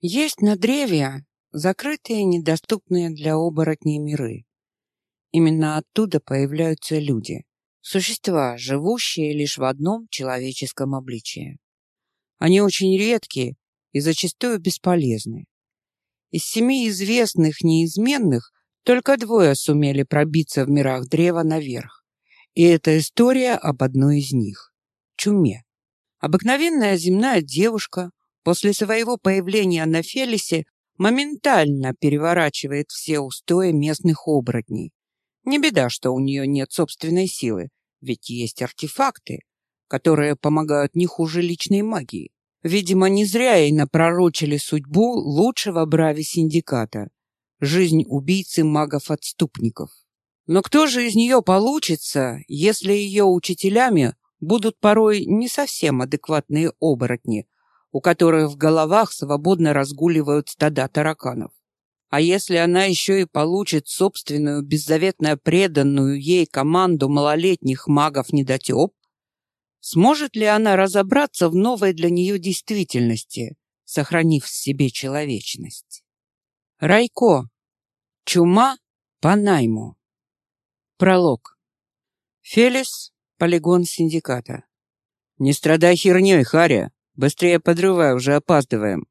Есть на древе закрытые, недоступные для оборотней миры. Именно оттуда появляются люди, существа, живущие лишь в одном человеческом обличии. Они очень редкие и зачастую бесполезны. Из семи известных неизменных только двое сумели пробиться в мирах древа наверх. И это история об одной из них — чуме. Обыкновенная земная девушка после своего появления на Фелисе моментально переворачивает все устои местных оборотней. Не беда, что у нее нет собственной силы, ведь есть артефакты, которые помогают не хуже личной магии. Видимо, не зря ей напророчили судьбу лучшего брави синдиката — жизнь убийцы магов-отступников. Но кто же из нее получится, если ее учителями будут порой не совсем адекватные оборотни, у которых в головах свободно разгуливают стада тараканов? А если она еще и получит собственную беззаветно преданную ей команду малолетних магов-недотеп, Сможет ли она разобраться в новой для нее действительности, сохранив в себе человечность? Райко. Чума по найму. Пролог. Фелис. Полигон синдиката. «Не страдай херней, Харя! Быстрее подрывай, уже опаздываем!»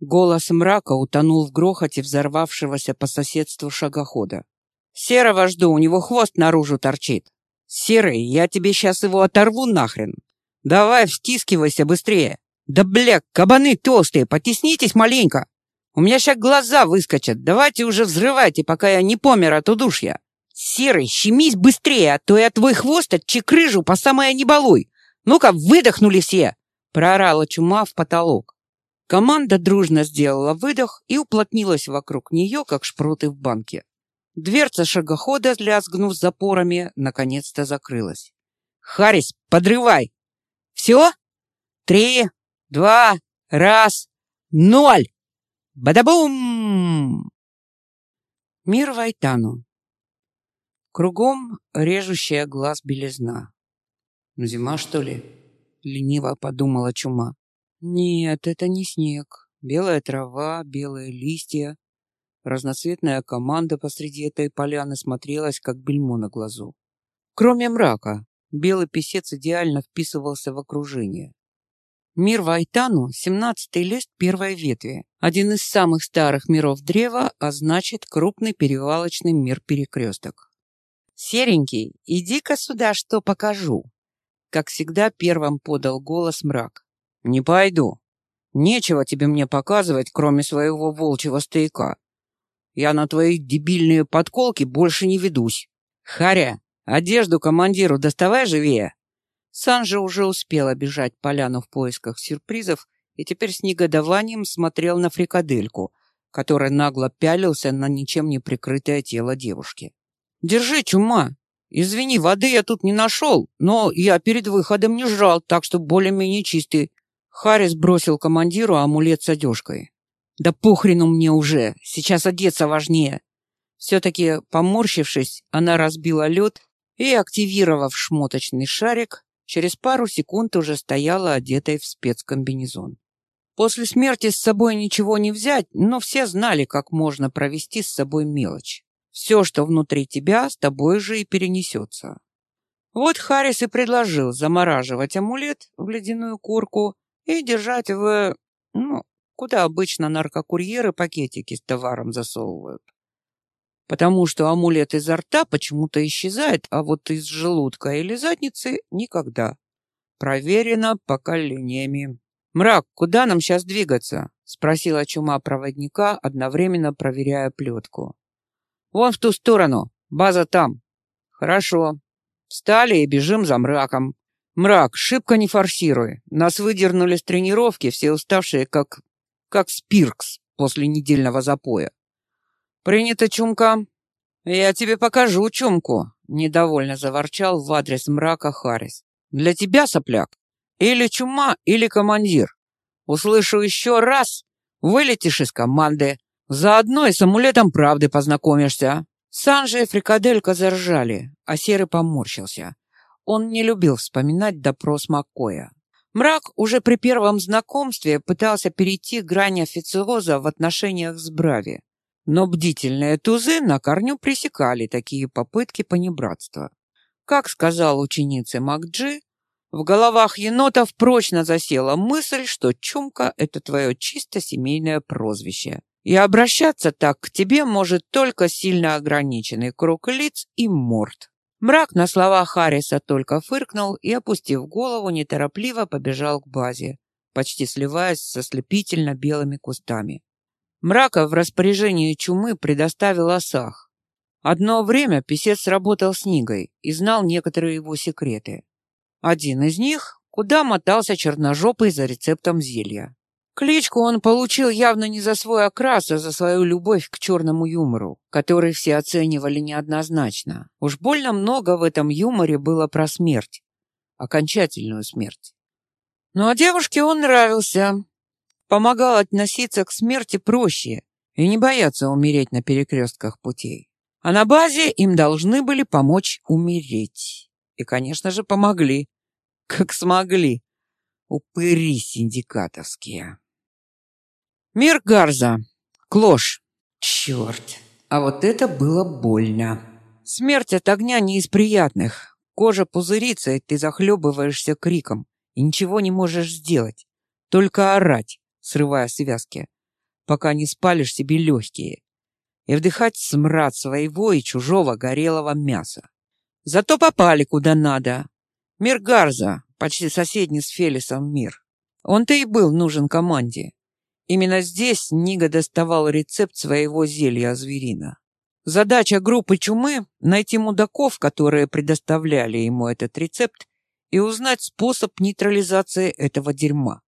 Голос мрака утонул в грохоте взорвавшегося по соседству шагохода. «Серого жду, у него хвост наружу торчит!» «Серый, я тебе сейчас его оторву нахрен! Давай, втискивайся быстрее! Да, бля, кабаны толстые, потеснитесь маленько! У меня сейчас глаза выскочат, давайте уже взрывайте, пока я не помер от удушья! Серый, щемись быстрее, а то я твой хвост отчекрыжу по самое небалуй! Ну-ка, выдохнули все!» Проорала чума в потолок. Команда дружно сделала выдох и уплотнилась вокруг нее, как шпроты в банке. Дверца шагохода, лязгнув запорами, наконец-то закрылась. «Харрис, подрывай!» «Все? Три, два, раз, ноль! Бадабум!» Мир Вайтану. Кругом режущая глаз белизна. «Ну, зима, что ли?» — лениво подумала чума. «Нет, это не снег. Белая трава, белые листья, Разноцветная команда посреди этой поляны смотрелась, как бельмо на глазу. Кроме мрака, белый песец идеально вписывался в окружение. Мир Вайтану — семнадцатый лист первой ветви, один из самых старых миров древа, а значит, крупный перевалочный мир-перекресток. «Серенький, иди-ка сюда, что покажу!» Как всегда, первым подал голос мрак. «Не пойду. Нечего тебе мне показывать, кроме своего волчьего стояка. Я на твои дебильные подколки больше не ведусь. Харя, одежду командиру доставай живее. Санжа уже успел обижать поляну в поисках сюрпризов и теперь с негодованием смотрел на фрикадельку, который нагло пялился на ничем не прикрытое тело девушки. «Держи, чума! Извини, воды я тут не нашел, но я перед выходом не жрал, так что более-менее чистый». Харрис бросил командиру амулет с одежкой. Да похрену мне уже, сейчас одеться важнее. Все-таки, поморщившись, она разбила лед и, активировав шмоточный шарик, через пару секунд уже стояла одетой в спецкомбинезон. После смерти с собой ничего не взять, но все знали, как можно провести с собой мелочь. Все, что внутри тебя, с тобой же и перенесется. Вот Харрис и предложил замораживать амулет в ледяную корку и держать в, ну, куда обычно наркокурьеры пакетики с товаром засовывают. Потому что амулет изо рта почему-то исчезает, а вот из желудка или задницы никогда. Проверено поколениями. «Мрак, куда нам сейчас двигаться?» — спросила чума проводника, одновременно проверяя плетку. «Вон в ту сторону. База там». «Хорошо. Встали и бежим за мраком. Мрак, шибко не форсируй. Нас выдернули с тренировки, все уставшие, как как Спиркс после недельного запоя. «Принято, Чумка. Я тебе покажу Чумку», — недовольно заворчал в адрес мрака Харрис. «Для тебя, сопляк, или чума, или командир. Услышу еще раз, вылетишь из команды. Заодно и с амулетом правды познакомишься». Санжи и Фрикаделька заржали, а Серый поморщился. Он не любил вспоминать допрос Маккоя. Мрак уже при первом знакомстве пытался перейти грань официоза в отношениях с Брави, но бдительные тузы на корню пресекали такие попытки понебратства. Как сказал ученице Макджи, в головах енотов прочно засела мысль, что Чумка — это твое чисто семейное прозвище. И обращаться так к тебе может только сильно ограниченный круг лиц и морд. Мрак на слова Харриса только фыркнул и, опустив голову, неторопливо побежал к базе, почти сливаясь со слепительно белыми кустами. Мрака в распоряжении чумы предоставил Асах. Одно время писец работал с Нигой и знал некоторые его секреты. Один из них, куда мотался черножопый за рецептом зелья. Кличку он получил явно не за свой окрас, а за свою любовь к черному юмору, который все оценивали неоднозначно. Уж больно много в этом юморе было про смерть. Окончательную смерть. Ну а девушке он нравился. Помогал относиться к смерти проще и не бояться умереть на перекрестках путей. А на базе им должны были помочь умереть. И, конечно же, помогли. Как смогли. Упыри синдикатовские. Мир Гарза. Клош. Черт. А вот это было больно. Смерть от огня не из приятных. Кожа пузырится, и ты захлебываешься криком. И ничего не можешь сделать. Только орать, срывая связки, пока не спалишь себе легкие. И вдыхать смрад своего и чужого горелого мяса. Зато попали куда надо. Мир Гарза, почти соседний с Фелисом мир. Он-то и был нужен команде. Именно здесь Нига доставал рецепт своего зелья зверина. Задача группы чумы — найти мудаков, которые предоставляли ему этот рецепт, и узнать способ нейтрализации этого дерьма.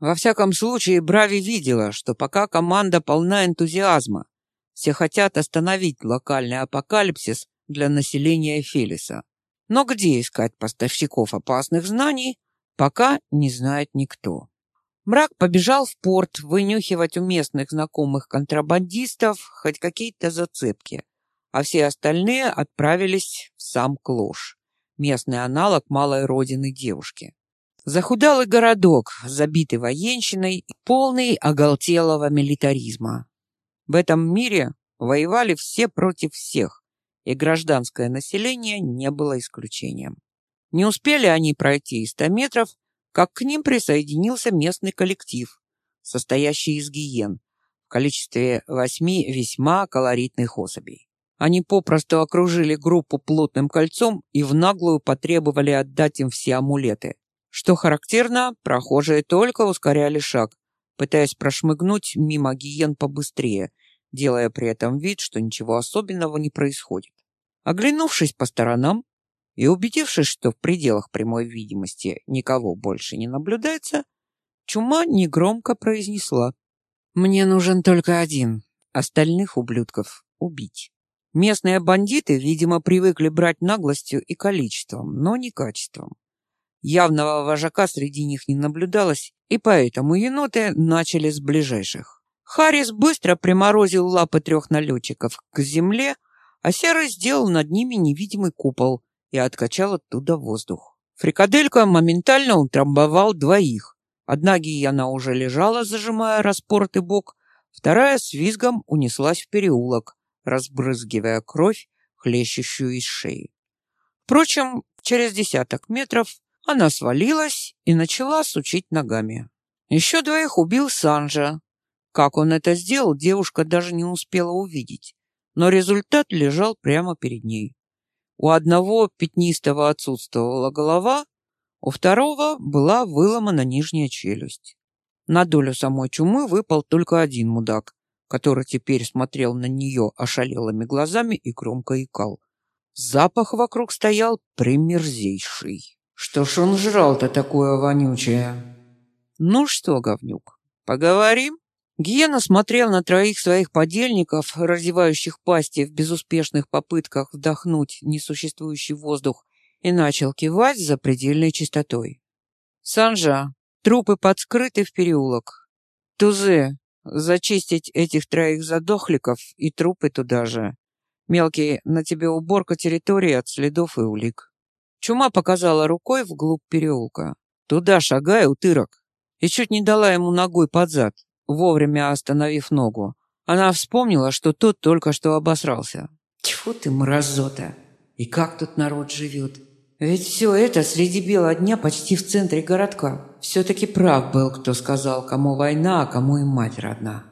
Во всяком случае, Брави видела, что пока команда полна энтузиазма, все хотят остановить локальный апокалипсис для населения Фелиса. Но где искать поставщиков опасных знаний, пока не знает никто. Мрак побежал в порт вынюхивать у местных знакомых контрабандистов хоть какие-то зацепки, а все остальные отправились в сам Клош, местный аналог малой родины девушки. Захудалый городок, забитый военщиной и полный оголтелого милитаризма. В этом мире воевали все против всех, и гражданское население не было исключением. Не успели они пройти и ста метров, как к ним присоединился местный коллектив, состоящий из гиен, в количестве восьми весьма колоритных особей. Они попросту окружили группу плотным кольцом и в наглую потребовали отдать им все амулеты. Что характерно, прохожие только ускоряли шаг, пытаясь прошмыгнуть мимо гиен побыстрее, делая при этом вид, что ничего особенного не происходит. Оглянувшись по сторонам, и, убедившись, что в пределах прямой видимости никого больше не наблюдается, чума негромко произнесла. «Мне нужен только один. Остальных ублюдков убить». Местные бандиты, видимо, привыкли брать наглостью и количеством, но не качеством. Явного вожака среди них не наблюдалось, и поэтому еноты начали с ближайших. Харрис быстро приморозил лапы трех налетчиков к земле, а Серый сделал над ними невидимый купол, и откачал оттуда воздух. Фрикаделька моментально утрамбовал двоих. Одна гиена уже лежала, зажимая распоротый бок, вторая с визгом унеслась в переулок, разбрызгивая кровь, хлещущую из шеи. Впрочем, через десяток метров она свалилась и начала сучить ногами. Еще двоих убил Санжа. Как он это сделал, девушка даже не успела увидеть, но результат лежал прямо перед ней. У одного пятнистого отсутствовала голова, у второго была выломана нижняя челюсть. На долю самой чумы выпал только один мудак, который теперь смотрел на нее ошалелыми глазами и громко икал. Запах вокруг стоял примерзейший. Что ж он жрал-то такое вонючее? Ну что, говнюк, поговорим? Гиена смотрел на троих своих подельников, разевающих пасти в безуспешных попытках вдохнуть несуществующий воздух, и начал кивать за предельной чистотой. «Санжа, трупы подскрыты в переулок. Тузе, зачистить этих троих задохликов и трупы туда же. Мелкий, на тебе уборка территории от следов и улик». Чума показала рукой вглубь переулка. Туда шагай, утырок. И чуть не дала ему ногой под зад, вовремя остановив ногу. Она вспомнила, что тот только что обосрался. Тьфу ты, мразота! И как тут народ живет? Ведь все это среди бела дня почти в центре городка. Все-таки прав был, кто сказал, кому война, а кому и мать родна.